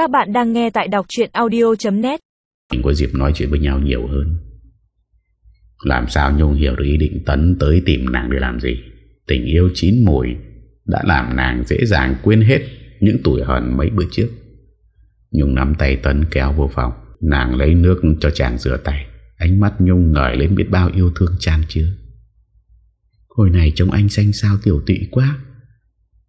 Các bạn đang nghe tại đọc chuyện audio.net Mình có dịp nói chuyện với nhau nhiều hơn. Làm sao Nhung hiểu được ý định Tấn tới tìm nàng để làm gì? Tình yêu chín mùi Đã làm nàng dễ dàng quên hết Những tuổi hận mấy bữa trước. Nhung nắm tay Tấn kéo vô phòng. Nàng lấy nước cho chàng rửa tay. Ánh mắt Nhung ngời lên biết bao yêu thương chan chưa Hồi này trông anh xanh sao tiểu tị quá.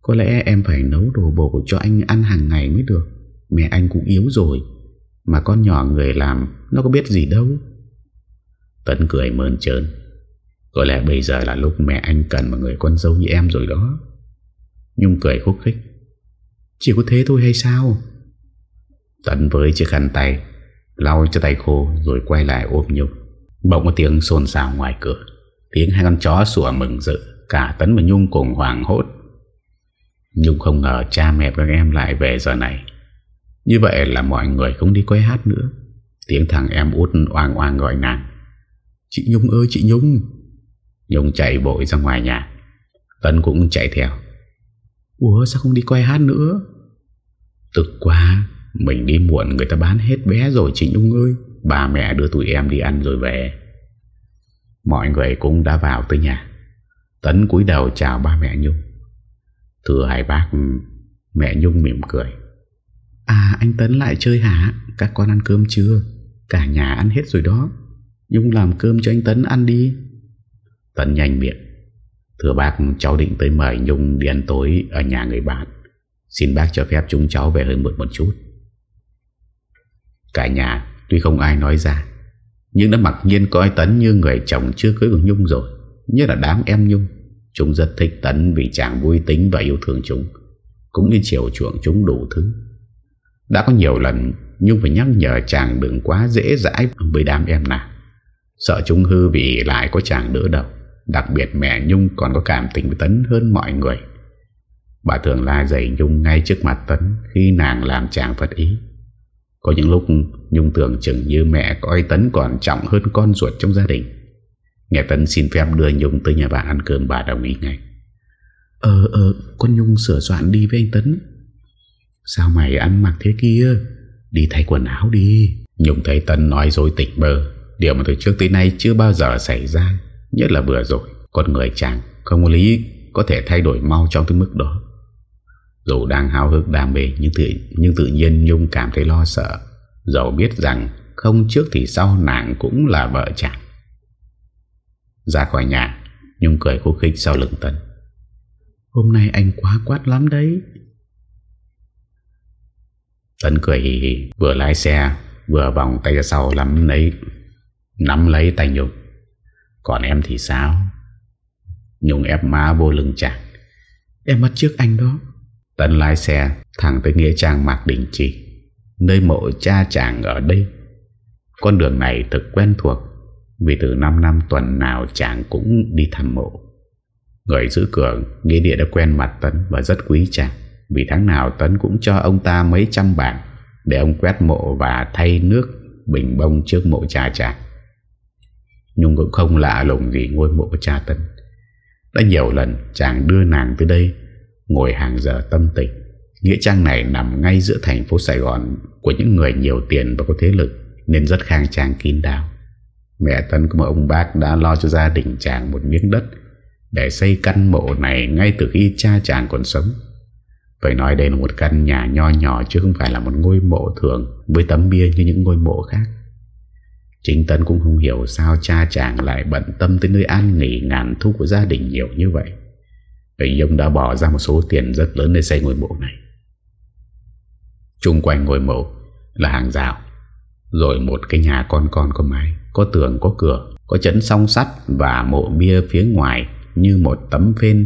Có lẽ em phải nấu đồ bổ cho anh ăn hàng ngày mới được. Mẹ anh cũng yếu rồi, Mà con nhỏ người làm Nó có biết gì đâu. Tấn cười mơn trơn Có lẽ bây giờ là lúc mẹ anh cần một người con dâu như em rồi đó. Nhung cười khúc khích. Chỉ có thế thôi hay sao? Tấn với chiếc khăn tay, Lau cho tay khô Rồi quay lại ôm Nhung. Bỗng có tiếng xôn xào ngoài cửa, Tiếng hai con chó sủa mừng dự Cả Tấn và Nhung cùng hoàng hốt. Nhung không ngờ cha mẹ các em lại về giờ này. Như vậy là mọi người không đi quay hát nữa. Tiếng thằng em út oang oang gọi nàng. Chị Nhung ơi, chị Nhung. Nhung chạy bội ra ngoài nhà. Tấn cũng chạy theo. Ủa, sao không đi quay hát nữa? Tức quá, Mình đi muộn người ta bán hết bé rồi, chị Nhung ơi. Bà mẹ đưa tụi em đi ăn rồi về. Mọi người cũng đã vào tới nhà. Tấn cúi đầu chào ba mẹ Nhung. Thưa hai bác, Mẹ Nhung mỉm cười. À anh Tấn lại chơi hả? Các con ăn cơm chưa? Cả nhà ăn hết rồi đó. Nhung làm cơm cho anh Tấn ăn đi. Tấn nhanh miệng. Thưa bác, cháu định tới mời Nhung đi ăn tối Ở nhà người bạn. Xin bác cho phép chúng cháu về hơi muộn một chút. Cả nhà, Tuy không ai nói ra, Nhưng đã mặc nhiên coi Tấn như người chồng chưa cưới của Nhung rồi. Nhất là đám em Nhung. Chúng rất thích Tấn vì chàng vui tính và yêu thương chúng, Cũng như chiều chuộng chúng đủ thứ. Đã có nhiều lần Nhung phải nhắc nhở chàng đừng quá dễ dãi với đám em nào. Sợ chúng hư vì lại có chàng đỡ đầu, Đặc biệt mẹ Nhung còn có cảm tình với Tấn hơn mọi người. Bà thường la dạy Nhung ngay trước mặt Tấn Khi nàng làm chàng phật ý. Có những lúc Nhung tưởng chừng như mẹ coi Tấn còn trọng hơn con ruột trong gia đình. Nghe Tấn xin phép đưa Nhung tới nhà bạn ăn cơm, bà đồng ý ngay. Ờ ờ Con Nhung sửa soạn đi với anh Tấn. Sao mày ăn mặc thế kia? Đi thay quần áo đi. Nhung thấy tân nói dối tỉnh bơ. Điều mà từ trước tới nay chưa bao giờ xảy ra Nhất là vừa rồi. Con người chàng không có lý Có thể thay đổi mau trong tới mức đó. Dù đang háo hức đam mê Nhưng tự, nhưng tự nhiên Nhung cảm thấy lo sợ. Dẫu biết rằng Không trước thì sau nàng cũng là vợ chàng. Ra khỏi nhà Nhung cười khúc khích sau lưng tân. Hôm nay anh quá quát lắm đấy. Tấn cười hì hì Vừa lái xe Vừa vòng tay ra sau lắm lấy Nắm lấy tay Nhung Còn em thì sao? Nhung ép má vô lưng chàng Em mất trước anh đó. Tấn lái xe thẳng tới Nghĩa Trang Mạc Đình Chỉ Nơi mộ cha chàng ở đây. Con đường này thật quen thuộc Vì từ 5 năm tuần nào chàng cũng đi thăm mộ. Người giữ cửa Nghĩa địa đã quen mặt Tấn Và rất quý chàng vì tháng nào Tấn cũng cho ông ta mấy trăm bảng Để ông quét mộ và thay nước Bình bông trước mộ cha chàng Nhung cũng không lạ lùng gì ngôi mộ cha Tấn Đã nhiều lần chàng đưa nàng tới đây, Ngồi hàng giờ tâm tình. Nghĩa trang này nằm ngay giữa thành phố Sài Gòn Của những người nhiều tiền và có thế lực, Nên rất khang trang kín đáo. Mẹ Tân của một ông bác đã lo cho gia đình chàng một miếng đất Để xây căn mộ này ngay từ khi cha chàng còn sống. Phải nói đây là một căn nhà nho nhỏ Chứ không phải là một ngôi mộ thường Với tấm bia như những ngôi mộ khác Chính Tân cũng không hiểu sao cha chàng lại bận tâm tới nơi an nghỉ ngàn thu của gia đình nhiều như vậy. Vì ông đã bỏ ra một số tiền rất lớn để xây ngôi mộ này. Trung quanh ngôi mộ là hàng rào, rồi một cái nhà con con có mái, có tường, có cửa, có chấn song sắt và mộ bia phía ngoài như một tấm phên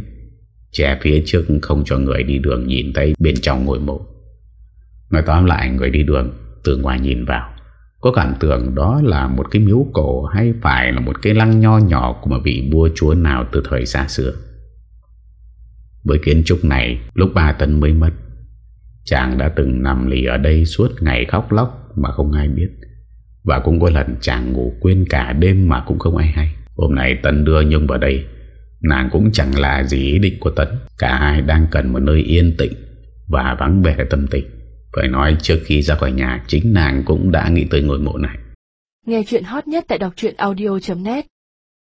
che phía trước không cho người đi đường nhìn thấy bên trong ngôi mộ. Nói tóm lại người đi đường từ ngoài nhìn vào có cảm tưởng đó là một cái miếu cổ hay phải là một cái lăng nho nhỏ của một vị vua chúa nào từ thời xa xưa. Với kiến trúc này, lúc ba Tân mới mất, chàng đã từng nằm lì ở đây suốt ngày khóc lóc mà không ai biết. Và cũng có lần chàng ngủ quên cả đêm mà cũng không ai hay. Hôm nay Tân đưa Nhung vào đây, nàng cũng chẳng là gì ý định của Tấn. Cả hai đang cần một nơi yên tĩnh và vắng vẻ tâm tình. Phải nói trước khi ra khỏi nhà, Chính nàng cũng đã nghĩ tới ngôi mộ này Nghe chuyện hot nhất tại đọc audio.net